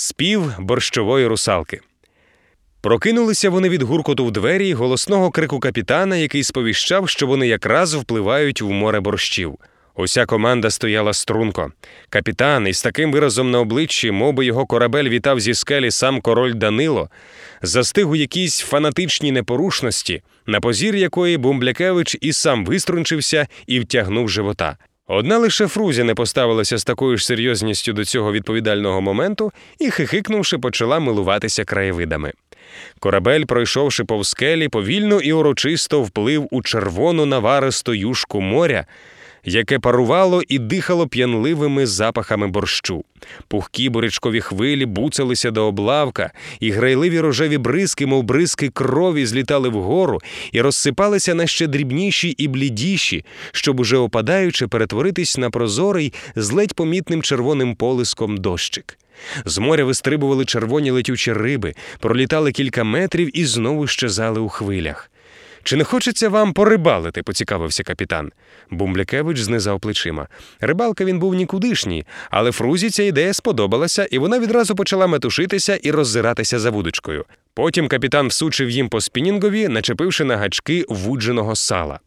Спів борщової русалки. Прокинулися вони від гуркоту в двері й голосного крику капітана, який сповіщав, що вони якраз впливають в море борщів. Уся команда стояла струнко. Капітан із таким виразом на обличчі, мов би його корабель вітав зі скелі сам король Данило, застиг у якійсь фанатичній непорушності, на позір якої Бумблякевич і сам виструнчився і втягнув живота. Одна лише Фрузі не поставилася з такою ж серйозністю до цього відповідального моменту і, хихикнувши, почала милуватися краєвидами. Корабель, пройшовши повз скелі, повільно і урочисто вплив у червону наваристу юшку моря, яке парувало і дихало п'янливими запахами борщу. Пухкі бурячкові хвилі буцалися до облавка, і грайливі рожеві бризки, мов бризки крові, злітали вгору і розсипалися на ще дрібніші і блідіші, щоб уже опадаючи перетворитись на прозорий з ледь помітним червоним полиском дощик. З моря вистрибували червоні летючі риби, пролітали кілька метрів і знову щезали у хвилях. Чи не хочеться вам порибалити? поцікавився капітан. Бумблякевич знизав плечима. Рибалка він був нікудишній, але Фрузі ця ідея сподобалася, і вона відразу почала метушитися і роззиратися за вудочкою. Потім капітан всучив їм по спінінгові, начепивши на гачки вудженого сала.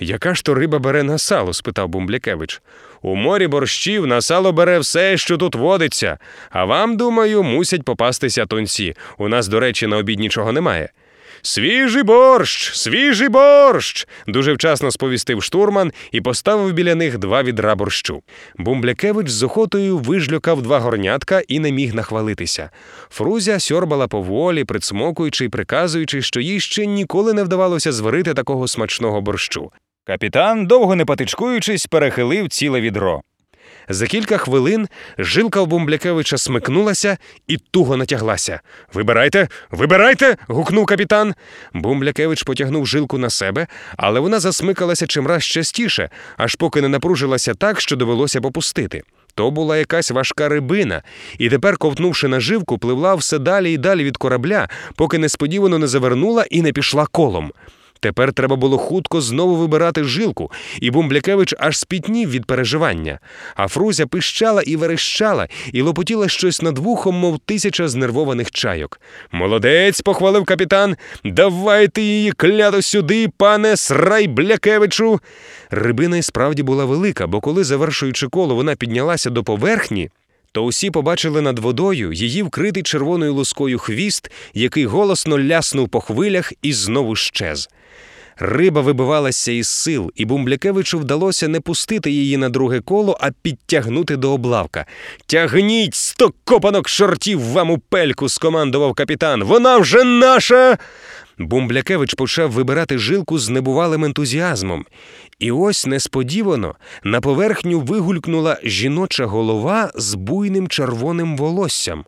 Яка ж то риба бере на сало? спитав Бумблякевич. У морі борщів на сало бере все, що тут водиться. А вам, думаю, мусять попастися тонці. У нас, до речі, на обід нічого немає. Свіжий борщ, свіжий борщ. дуже вчасно сповістив штурман і поставив біля них два відра борщу. Бумблякевич з охотою вижлюкав два горнятка і не міг нахвалитися. Фрузя сьорбала поволі, присмокуючи й приказуючи, що їй ще ніколи не вдавалося зварити такого смачного борщу. Капітан, довго не патичкуючись, перехилив ціле відро. За кілька хвилин жилка у Бумблякевича смикнулася і туго натяглася. Вибирайте, вибирайте. гукнув капітан. Бумблякевич потягнув жилку на себе, але вона засмикалася чимраз частіше, аж поки не напружилася так, що довелося попустити. То була якась важка рибина, і тепер, ковтнувши наживку, пливла все далі і далі від корабля, поки несподівано не завернула і не пішла колом. Тепер треба було хутко знову вибирати жилку, і Бумблякевич аж спітнів від переживання. А Фрузя пищала і верещала, і лопотіла щось над вухом, мов тисяча знервованих чайок. Молодець, похвалив капітан. Давайте її клято сюди, пане Срайблякевичу. Рибина і справді була велика, бо коли, завершуючи коло, вона піднялася до поверхні. То усі побачили над водою її вкритий червоною лускою хвіст, який голосно ляснув по хвилях і знову щез. Риба вибивалася із сил, і Бумблякевичу вдалося не пустити її на друге коло, а підтягнути до облавка. Тягніть сто копанок шортів вам у пельку, скомандував капітан. Вона вже наша. Бумблякевич почав вибирати жилку з небувалим ентузіазмом. І ось несподівано на поверхню вигулькнула жіноча голова з буйним червоним волоссям.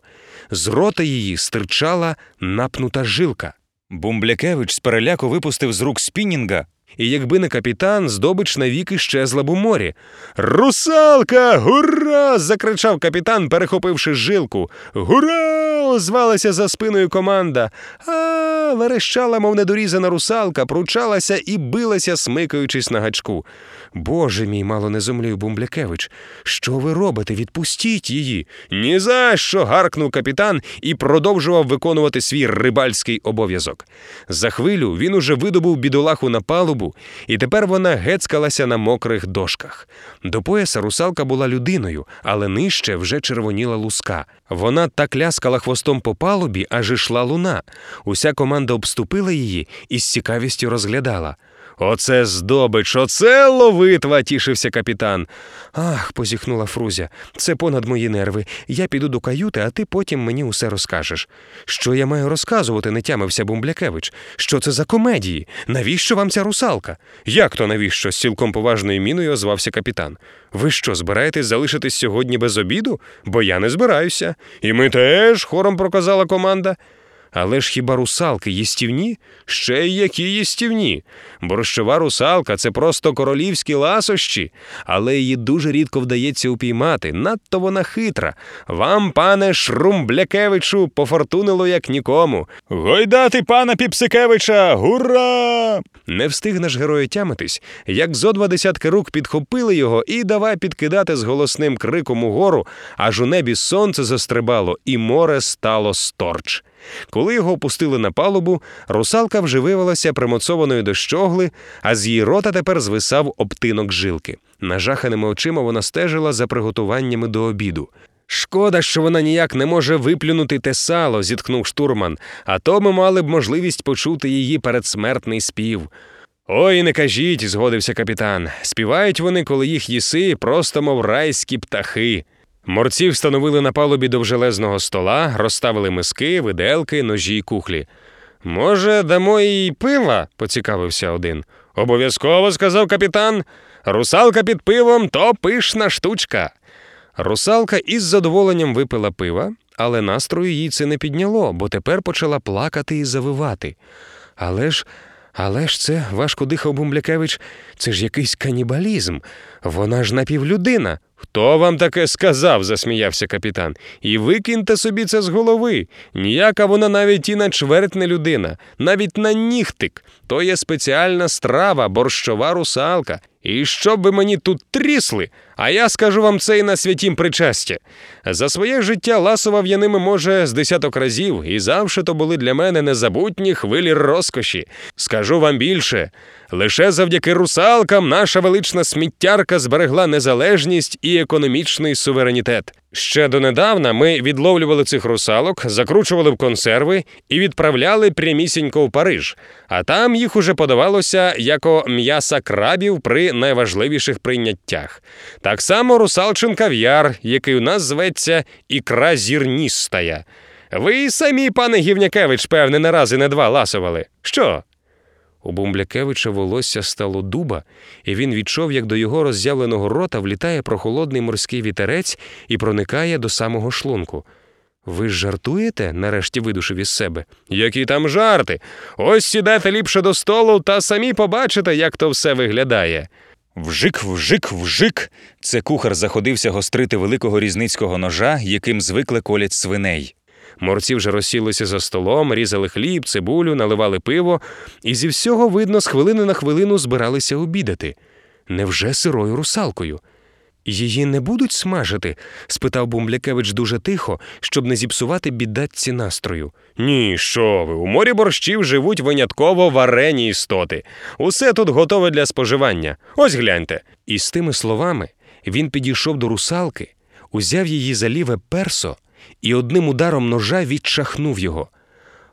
З рота її стирчала напнута жилка. Бумблякевич з переляку випустив з рук спінінга, і якби не капітан, здобич навіки щезла б у морі. Русалка! Гура! закричав капітан, перехопивши жилку. Гура! озвалася за спиною команда. А верещала, мов недорізана русалка, пручалася і билася, смикаючись на гачку. Боже мій, мало не зумлів Бумблякевич. Що ви робите? Відпустіть її. «Ні за що!» – гаркнув капітан і продовжував виконувати свій рибальський обов'язок. За хвилю він уже видобув бідолаху на палубу, і тепер вона гецкалася на мокрих дошках. До пояса русалка була людиною, але нижче вже червоніла луска. Вона так ляскала хвостом по палубі, аж ішла луна. Уся команда обступила її і з цікавістю розглядала. Оце здобич, оце ловитва, тішився капітан. Ах, позіхнула Фрузя, це понад мої нерви. Я піду до каюти, а ти потім мені усе розкажеш. Що я маю розказувати, не тямився Бумблякевич. Що це за комедії? Навіщо вам ця русалка? Як то навіщо? з цілком поважною міною озвався капітан. Ви що, збираєтесь залишитись сьогодні без обіду? Бо я не збираюся. І ми теж, хором проказала команда. Але ж хіба русалки їстівні? Ще й які їстівні. Борщова русалка це просто королівські ласощі, але її дуже рідко вдається упіймати. Надто вона хитра. Вам, пане Шрумблякевичу, пофортунило як нікому. Гойдати пана Піпсикевича! Гура! Не встиг наш герой отямитись, як зо два десятки рук підхопили його і давай підкидати з голосним криком угору, аж у небі сонце застрибало, і море стало сторч. Коли його опустили на палубу, русалка вже виявилася примоцованою до щогли, а з її рота тепер звисав обтинок жилки. Нажаханими очима вона стежила за приготуваннями до обіду. Шкода, що вона ніяк не може виплюнути те сало, зітхнув штурман, а то ми мали б можливість почути її передсмертний спів. Ой, не кажіть, згодився капітан. Співають вони, коли їх їси, просто мов райські птахи. Морці встановили на палубі довжелезного стола, розставили миски, виделки, ножі й кухлі. Може, дамо їй пива? поцікавився один. Обов'язково, сказав капітан. Русалка під пивом то пишна штучка. Русалка із задоволенням випила пива, але настрою їй це не підняло, бо тепер почала плакати і завивати. Але ж, але ж це, важко дихав Бумблякевич, це ж якийсь канібалізм. Вона ж напівлюдина. Хто вам таке сказав? засміявся капітан. І викиньте собі це з голови. Ніяка вона навіть і на чверть не людина, навіть на нігтик. То є спеціальна страва, борщова русалка. І щоб ви мені тут трісли, а я скажу вам це і на святім причасті. За своє життя ласував я ними, може, з десяток разів, і завше то були для мене незабутні хвилі розкоші. Скажу вам більше. Лише завдяки русалкам наша велична сміттярка зберегла незалежність і економічний суверенітет. Ще донедавна ми відловлювали цих русалок, закручували в консерви і відправляли прямісінько в Париж, а там їх уже подавалося як м'яса крабів при найважливіших прийняттях. Так само русалчин кав'яр, який у нас зветься ікра зірністая. Ви самі, пане Гівнякевич, певне, не раз і не два ласували. Що? У Бумблякевича волосся стало дуба, і він відчув, як до його роззявленого рота влітає прохолодний морський вітерець і проникає до самого шлунку. Ви ж жартуєте? нарешті видушив із себе. Які там жарти? Ось сідайте ліпше до столу та самі побачите, як то все виглядає. Вжик, вжик, вжик. Це кухар заходився гострити великого різницького ножа, яким звикли колять свиней. Морці вже розсілися за столом, різали хліб, цибулю, наливали пиво, і зі всього, видно, з хвилини на хвилину збиралися обідати. Невже сирою русалкою? Її не будуть смажити? спитав Бумблякевич дуже тихо, щоб не зіпсувати бідатці настрою. Ні, що ви, у морі борщів живуть винятково варені істоти. Усе тут готове для споживання. Ось гляньте. І з тими словами він підійшов до русалки, узяв її за ліве персо і одним ударом ножа відчахнув його.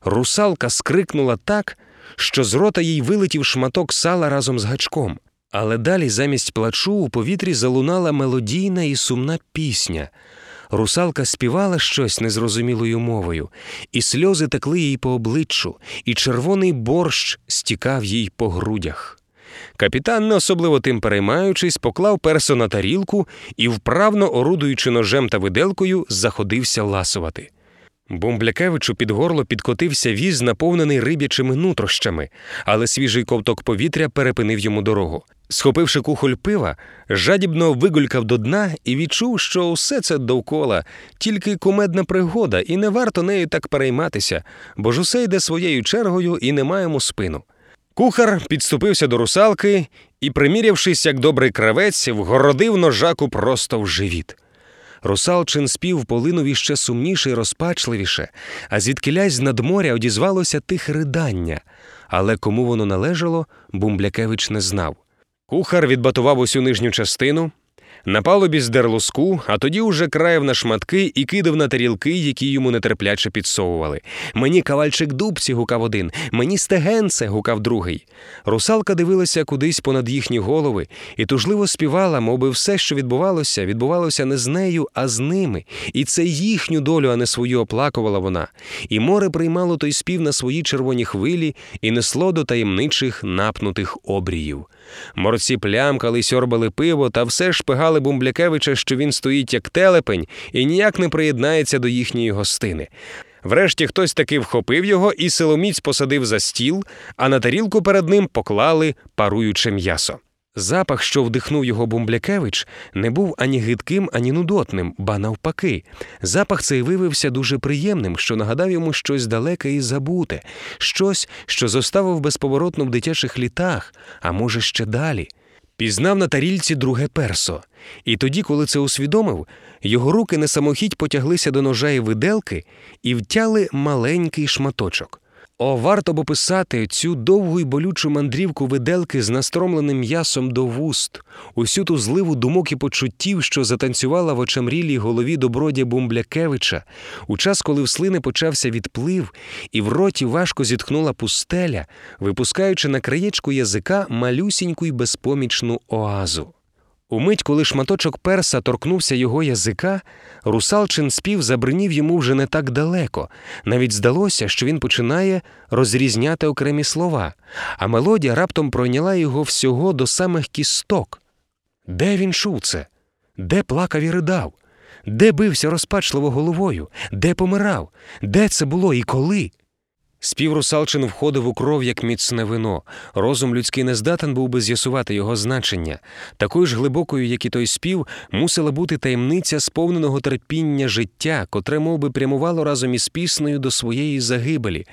Русалка скрикнула так, що з рота їй вилетів шматок сала разом з гачком. Але далі замість плачу у повітрі залунала мелодійна і сумна пісня. Русалка співала щось незрозумілою мовою, і сльози текли їй по обличчю, і червоний борщ стікав їй по грудях. Капітан, не особливо тим переймаючись, поклав персо на тарілку і, вправно орудуючи ножем та виделкою, заходився ласувати. Бомблякевичу під горло підкотився віз, наповнений риб'ячими нутрощами, але свіжий ковток повітря перепинив йому дорогу. Схопивши кухоль пива, жадібно вигулькав до дна і відчув, що усе це довкола, тільки кумедна пригода, і не варто нею так перейматися, бо ж усе йде своєю чергою і не маємо спину. Кухар підступився до русалки і, примірявшись, як добрий кравець, вгородив ножаку просто в живіт. Русалчин спів полинув іще сумніше й розпачливіше, а звідкилясь з надморя одізвалося тихе ридання, але кому воно належало, Бумблякевич не знав. Кухар відбатував усю нижню частину, на палубі здер луску, а тоді уже країв на шматки і кидав на тарілки, які йому нетерпляче підсовували. Мені кавальчик дубці, гукав один, мені стегенце, гукав другий. Русалка дивилася кудись понад їхні голови і тужливо співала, мовби все, що відбувалося, відбувалося не з нею, а з ними. І це їхню долю, а не свою оплакувала вона. І море приймало той спів на свої червоні хвилі і несло до таємничих напнутих обріїв. Морці плямкали, сьорбали пиво та все шпигали Бумблякевича, що він стоїть як телепень і ніяк не приєднається до їхньої гостини. Врешті хтось таки вхопив його і силоміць посадив за стіл, а на тарілку перед ним поклали паруюче м'ясо. Запах, що вдихнув його Бумблякевич, не був ані гидким, ані нудотним, ба навпаки. Запах цей виявився дуже приємним, що нагадав йому щось далеке і забуте, щось, що зоставив безповоротно в дитячих літах, а може, ще далі. Пізнав на тарільці друге персо, і тоді, коли це усвідомив, його руки на самохідь потяглися до ножа і виделки і втяли маленький шматочок. О, варто б описати цю довгу й болючу мандрівку виделки з настромленим м'ясом до вуст, усю ту зливу думок і почуттів, що затанцювала в очамрілій голові добродя Бумблякевича, у час, коли в слини почався відплив, і в роті важко зітхнула пустеля, випускаючи на краєчку язика малюсіньку й безпомічну оазу. Умить, коли шматочок перса торкнувся його язика, русалчин спів забринів йому вже не так далеко. Навіть здалося, що він починає розрізняти окремі слова, а мелодія раптом пройняла його всього до самих кісток. Де він чув це? Де плакав і ридав? Де бився розпачливо головою? Де помирав? Де це було і коли? Спів русалчин входив у кров як міцне вино. Розум людський не здатен був би з'ясувати його значення. Такою ж глибокою, як і той спів, мусила бути таємниця сповненого терпіння життя, котре мов би, прямувало разом із піснею до своєї загибелі.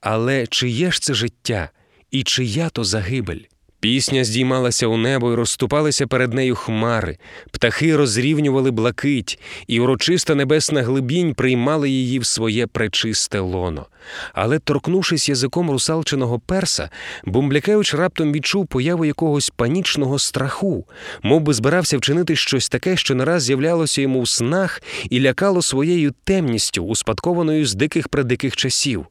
Але чиє ж це життя, і чия то загибель? Пісня здіймалася у небо і розступалися перед нею хмари, птахи розрівнювали блакить, і урочиста небесна глибінь приймала її в своє пречисте лоно. Але, торкнувшись язиком русалчиного перса, Бумблякевич раптом відчув появу якогось панічного страху, мов би збирався вчинити щось таке, що нараз з'являлося йому в снах і лякало своєю темністю, успадкованою з диких предиких часів.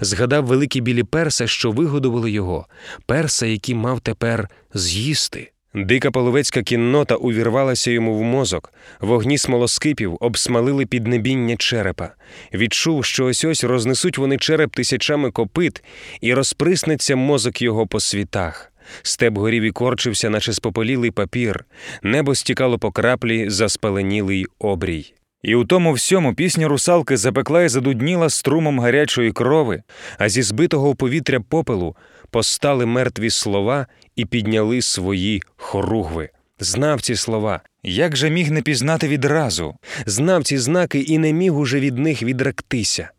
Згадав великі білі перса, що вигодували його, перса, які мав тепер з'їсти. Дика половецька кіннота увірвалася йому в мозок, вогні смолоскипів обсмалили піднебіння черепа. Відчув, що ось ось рознесуть вони череп тисячами копит, і розприснеться мозок його по світах. Степ горів і корчився, наче спопелілий папір, небо стікало по краплі, заспаленілий обрій. І у тому всьому пісня русалки запекла і задудніла струмом гарячої крови, а зі збитого у повітря попелу постали мертві слова і підняли свої хоругви. Знав ці слова, як же міг не пізнати відразу? знав ці знаки і не міг уже від них відректися.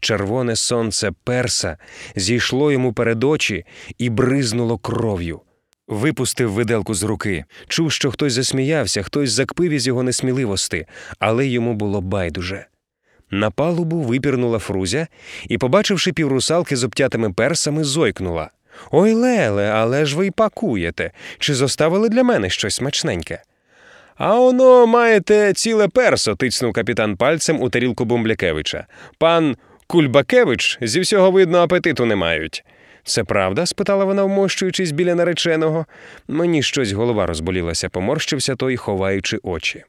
Червоне сонце перса зійшло йому перед очі і бризнуло кров'ю. Випустив виделку з руки. Чув, що хтось засміявся, хтось закпив із його несміливости, але йому було байдуже. На палубу випірнула Фрузя і, побачивши піврусалки з обтятими персами, зойкнула. Ой, Леле, але ж ви й пакуєте. Чи зоставили для мене щось смачненьке? А оно маєте ціле персо, тицнув капітан пальцем у тарілку Бумблякевича. Пан Кульбакевич зі всього видно апетиту не мають. Це правда? спитала вона, вмощуючись біля нареченого. Мені щось голова розболілася, поморщився той, ховаючи очі.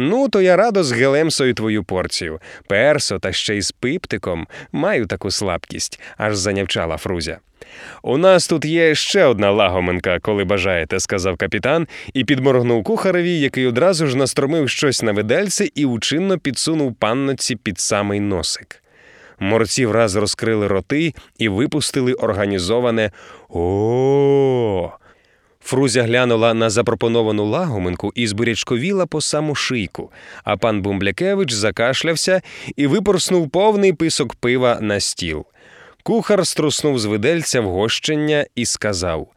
Ну, то я радо з Гелемсою твою порцію. Персо та ще й з пиптиком маю таку слабкість, аж занявчала Фрузя. У нас тут є ще одна лагоменка, коли бажаєте, сказав капітан і підморгнув кухареві, який одразу ж настромив щось на видельце і учинно підсунув панноці під самий носик. Морці враз розкрили роти і випустили організоване о. Фрузя глянула на запропоновану лагоминку і збурячковіла по саму шийку, а пан Бумблякевич закашлявся і випорснув повний писок пива на стіл. Кухар струснув з видельця вгощення і сказав: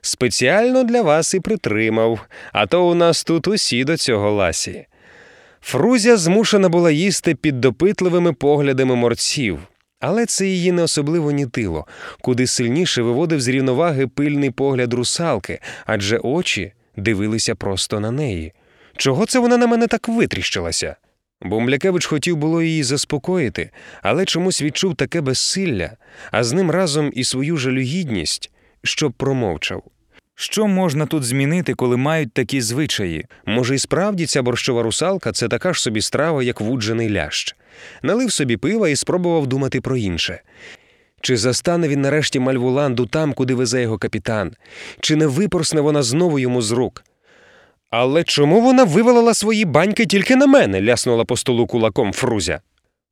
Спеціально для вас і притримав, а то у нас тут усі до цього ласі. Фрузя змушена була їсти під допитливими поглядами морців, але це її не особливо нітило, куди сильніше виводив з рівноваги пильний погляд русалки, адже очі дивилися просто на неї. Чого це вона на мене так витріщилася? Бумблякевич хотів було її заспокоїти, але чомусь відчув таке безсилля, а з ним разом і свою жалюгідність, щоб промовчав. Що можна тут змінити, коли мають такі звичаї? Може, і справді ця борщова русалка це така ж собі страва, як вуджений лящ. Налив собі пива і спробував думати про інше. Чи застане він нарешті Мальвуланду там, куди везе його капітан, чи не випорсне вона знову йому з рук? Але чому вона вивалила свої баньки тільки на мене? ляснула по столу кулаком Фрузя.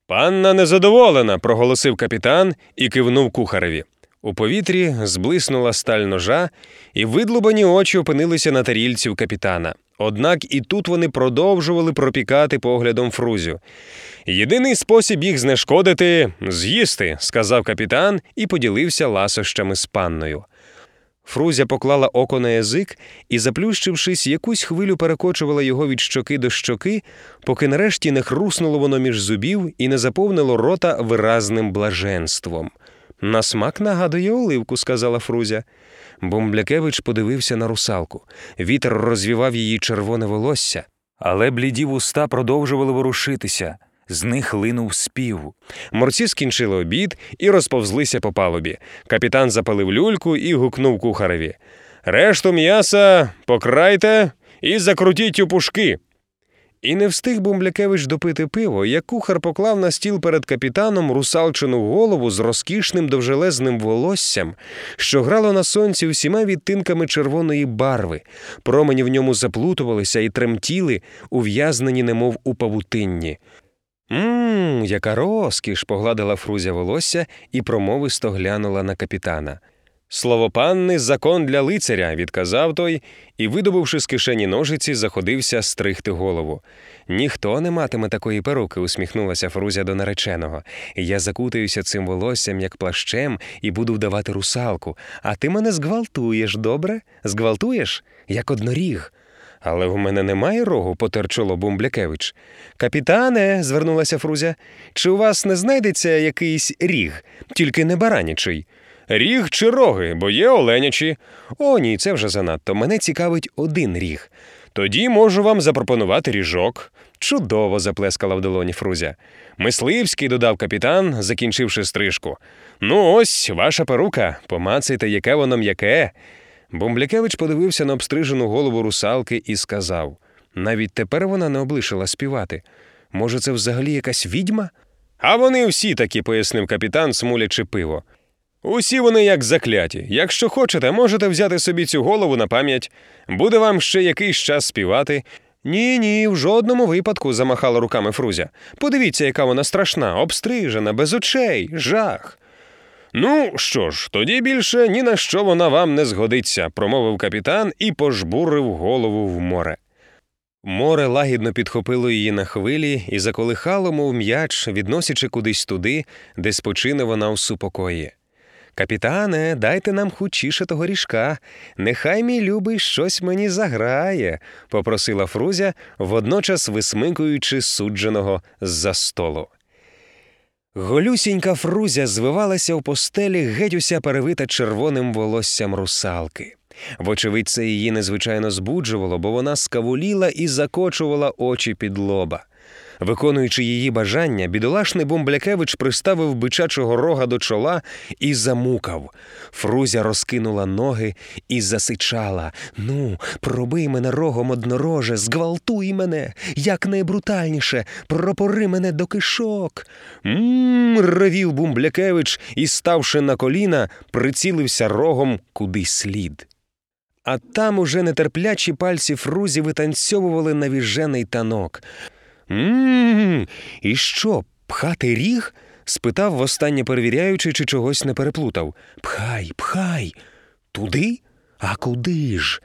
Панна незадоволена, проголосив капітан і кивнув кухареві. У повітрі зблиснула сталь ножа, і видлубані очі опинилися на тарільці в капітана. Однак і тут вони продовжували пропікати поглядом Фрузю. Єдиний спосіб їх знешкодити з'їсти, сказав капітан і поділився ласощами з панною. Фрузя поклала око на язик і, заплющившись, якусь хвилю перекочувала його від щоки до щоки, поки нарешті не хруснуло воно між зубів і не заповнило рота виразним блаженством. На смак нагадує оливку, сказала Фрузя. Бомблякевич подивився на русалку. Вітер розвівав її червоне волосся. Але бліді вуста продовжували ворушитися. З них линув спів. Морці скінчили обід і розповзлися по палубі. Капітан запалив люльку і гукнув кухареві. Решту м'яса покрайте і закрутіть у пушки. І не встиг Бумблякевич допити пиво, як кухар поклав на стіл перед капітаном русалчину голову з розкішним довжелезним волоссям, що грало на сонці всіма відтинками червоної барви. Промені в ньому заплутувалися і тремтіли, ув'язнені, немов у павутинні. Мм, яка розкіш, погладила Фрузя волосся і промовисто глянула на капітана. Слово панни закон для лицаря, відказав той і, видобувши з кишені ножиці, заходився стригти голову. Ніхто не матиме такої перуки, усміхнулася Фрузя до нареченого. Я закутаюся цим волоссям, як плащем, і буду вдавати русалку. А ти мене зґвалтуєш, добре? Зґвалтуєш, як одноріг. Але в мене немає рогу, потер чоло Бумблякевич. Капітане, звернулася Фрузя, чи у вас не знайдеться якийсь ріг, тільки не баранячий? Ріг чи роги, бо є оленячі. О, ні, це вже занадто. Мене цікавить один ріг. Тоді можу вам запропонувати ріжок. Чудово, заплескала в долоні Фрузя. Мисливський, додав капітан, закінчивши стрижку. Ну, ось ваша перука, помацайте, яке воно м'яке. Бомблякевич подивився на обстрижену голову русалки і сказав: навіть тепер вона не облишила співати. Може, це взагалі якась відьма? А вони всі такі, пояснив капітан, смулячи пиво. Усі вони як закляті. Якщо хочете, можете взяти собі цю голову на пам'ять. Буде вам ще якийсь час співати. Ні, ні, в жодному випадку, замахала руками Фрузя. Подивіться, яка вона страшна, обстрижена, без очей, жах. Ну що ж, тоді більше ні на що вона вам не згодиться, промовив капітан і пожбурив голову в море. Море лагідно підхопило її на хвилі і заколихало, мов м'яч, відносячи кудись туди, де спочине вона у супокої. Капітане, дайте нам хучіше того ріжка. Нехай мій любий щось мені заграє, попросила Фрузя, водночас висмикуючи судженого з-за столу. Голюсінька Фрузя звивалася в постелі, геть уся перевита червоним волоссям русалки. Вочевидь, це її незвичайно збуджувало, бо вона скавуліла і закочувала очі під лоба. Виконуючи її бажання, бідолашний Бомблякевич приставив бичачого рога до чола і замукав. Фрузя розкинула ноги і засичала Ну, пробий мене рогом однороже, зґвалтуй мене, як найбрутальніше, пропори мене до кишок. Мм, ревів Бумблякевич і, ставши на коліна, прицілився рогом куди слід. А там уже нетерплячі пальці Фрузі витанцьовували навіжений танок. Мм, і що, пхати ріг? спитав востаннє перевіряючи, чи чогось не переплутав. Пхай, пхай. Туди? А куди ж?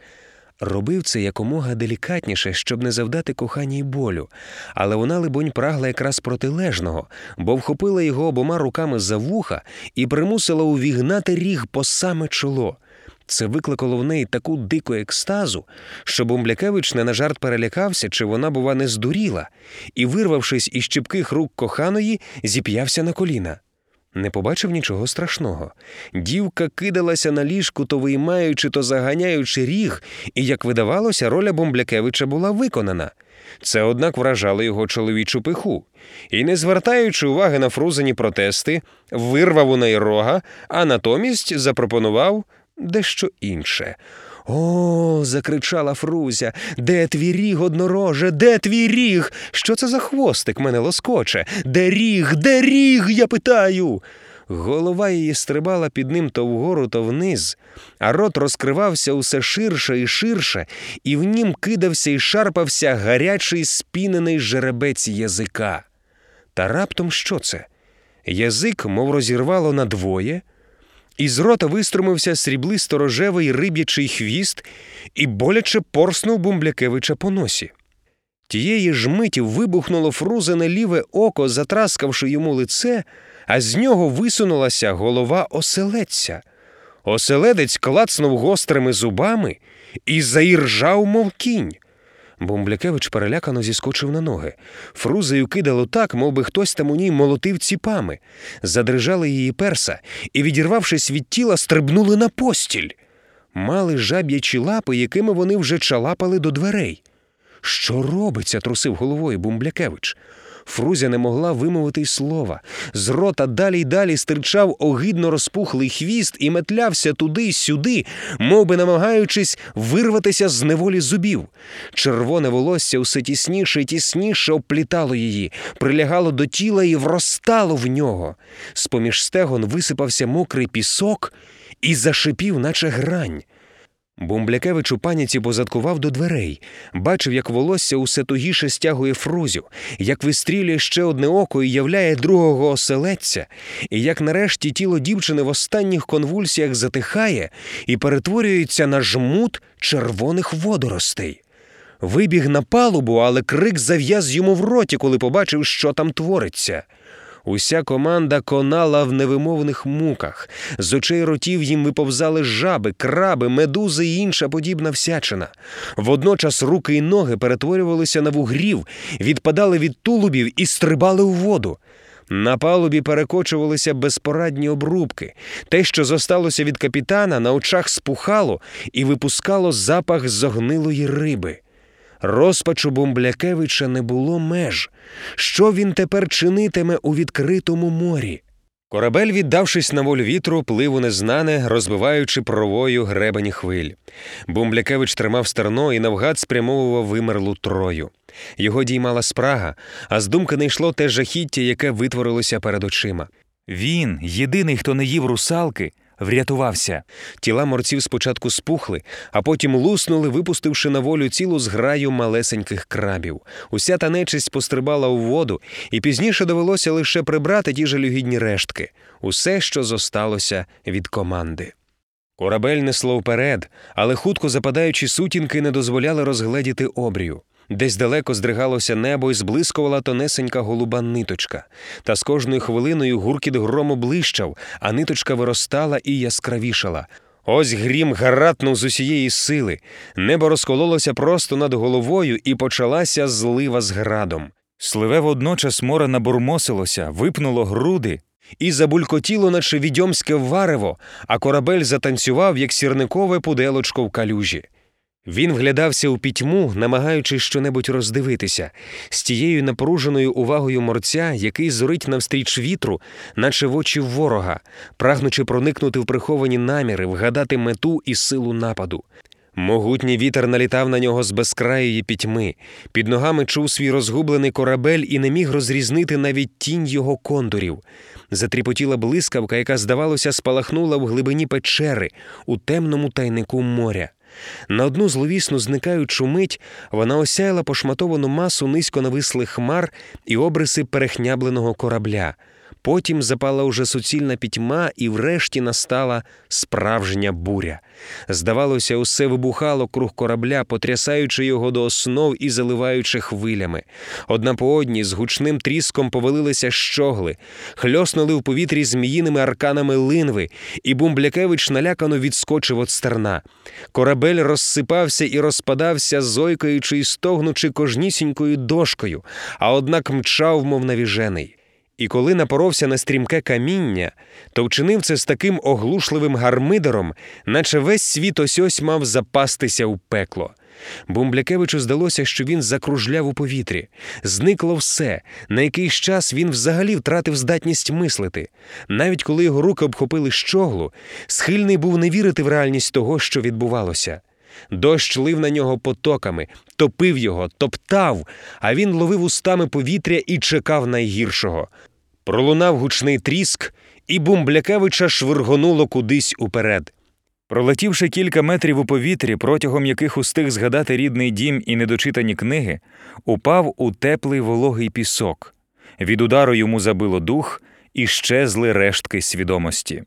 Робив це якомога делікатніше, щоб не завдати коханій болю, але вона, либонь, прагла якраз протилежного, бо вхопила його обома руками за вуха і примусила увігнати ріг по саме чоло. Це викликало в неї таку дику екстазу, що Бомблякевич не на жарт перелякався, чи вона, бува, не здуріла, і, вирвавшись із чіпких рук коханої, зіп'явся на коліна. Не побачив нічого страшного. Дівка кидалася на ліжку, то виймаючи, то заганяючи ріг, і, як видавалося, роля Бомблякевича була виконана. Це, однак, вражало його чоловічу пиху. І, не звертаючи уваги на фрузені протести, вирвав у неї рога, а натомість запропонував дещо інше. О, закричала Фрузя. Де твій ріг, однороже, де твій ріг? Що це за хвостик мене лоскоче? Де ріг, де ріг? Я питаю. Голова її стрибала під ним то вгору, то вниз, а рот розкривався усе ширше і ширше, і в нім кидався і шарпався гарячий спінений жеребець язика. Та раптом що це? Язик, мов розірвало надвоє, із рота виструмився сріблисто-рожевий риб'ячий хвіст і боляче порснув Бумблякевича по носі. Тієї ж миті вибухнуло фрузене ліве око, затраскавши йому лице, а з нього висунулася голова оселедця. Оселедець клацнув гострими зубами і заіржав, мов кінь. Бомблякевич перелякано зіскочив на ноги. Фрузею кидало так, мов би хтось там у ній молотив ціпами. Задрижали її перса і, відірвавшись від тіла, стрибнули на постіль. Мали жаб'ячі лапи, якими вони вже чалапали до дверей. Що робиться? трусив головою Бумблякевич. Фрузя не могла вимовити й слова. З рота далі й далі стирчав огидно розпухлий хвіст і метлявся туди й сюди, мов би намагаючись вирватися з неволі зубів. Червоне волосся усе тісніше й тісніше обплітало її, прилягало до тіла і вростало в нього. З-поміж стегон висипався мокрий пісок і зашипів, наче грань. Бумблякевич у паніці позадкував до дверей, бачив, як волосся усе тугіше стягує фрузю, як вистрілює ще одне око і являє другого оселедця, і як нарешті тіло дівчини в останніх конвульсіях затихає і перетворюється на жмут червоних водоростей. Вибіг на палубу, але крик зав'яз йому в роті, коли побачив, що там твориться. Уся команда конала в невимовних муках. З очей ротів їм виповзали жаби, краби, медузи і інша подібна всячина. Водночас руки й ноги перетворювалися на вугрів, відпадали від тулубів і стрибали у воду. На палубі перекочувалися безпорадні обрубки. Те, що зосталося від капітана, на очах спухало і випускало запах зогнилої риби. Розпачу Бомблякевича не було меж. Що він тепер чинитиме у відкритому морі? Корабель, віддавшись на волю вітру, плив у незнане, розбиваючи провою гребені хвиль. Бумблякевич тримав стерно і навгад спрямовував вимерлу трою. Його діймала спрага, а з думки не йшло те жахіття, яке витворилося перед очима. Він, єдиний, хто не їв русалки, врятувався. Тіла морців спочатку спухли, а потім луснули, випустивши на волю цілу зграю малесеньких крабів. Уся та нечисть пострибала у воду, і пізніше довелося лише прибрати ті жалюгідні рештки усе, що зосталося від команди. Корабель несло вперед, але хутко западаючі сутінки не дозволяли розгледіти обрію. Десь далеко здригалося небо і зблискувала тонесенька голуба ниточка. Та з кожною хвилиною гуркіт грому блищав, а ниточка виростала і яскравішала. Ось грім гаратнув з усієї сили. Небо розкололося просто над головою, і почалася злива з градом. Сливе водночас море набурмосилося, випнуло груди. І забулькотіло, наче відьомське варево, а корабель затанцював, як сірникове пуделочко в калюжі. Він вглядався у пітьму, намагаючись щонебудь роздивитися, з тією напруженою увагою морця, який зорить навстріч вітру, наче в очі ворога, прагнучи проникнути в приховані наміри, вгадати мету і силу нападу. Могутній вітер налітав на нього з безкраєї пітьми. Під ногами чув свій розгублений корабель і не міг розрізнити навіть тінь його контурів. Затріпотіла блискавка, яка, здавалося, спалахнула в глибині печери у темному тайнику моря. На одну зловісну зникаючу мить вона осяяла пошматовану масу низько навислих хмар і обриси перехнябленого корабля. Потім запала уже суцільна пітьма, і врешті настала справжня буря. Здавалося, усе вибухало круг корабля, потрясаючи його до основ і заливаючи хвилями. Одна по одній з гучним тріском повалилися щогли, хльоснули в повітрі зміїними арканами линви, і Бумблякевич налякано відскочив від стерна. Корабель розсипався і розпадався, зойкаючи і стогнучи кожнісінькою дошкою, а однак мчав, мов навіжений. І коли напоровся на стрімке каміння, то вчинив це з таким оглушливим гармидером, наче весь світ ось ось мав запастися у пекло. Бумблякевичу здалося, що він закружляв у повітрі. Зникло все. На якийсь час він взагалі втратив здатність мислити. Навіть коли його руки обхопили щоглу, схильний був не вірити в реальність того, що відбувалося. Дощ лив на нього потоками, топив його, топтав, а він ловив устами повітря і чекав найгіршого. Пролунав гучний тріск, і Бумблякевича швиргонуло кудись уперед. Пролетівши кілька метрів у повітрі, протягом яких устиг згадати рідний дім і недочитані книги, упав у теплий вологий пісок. Від удару йому забило дух і щезли рештки свідомості.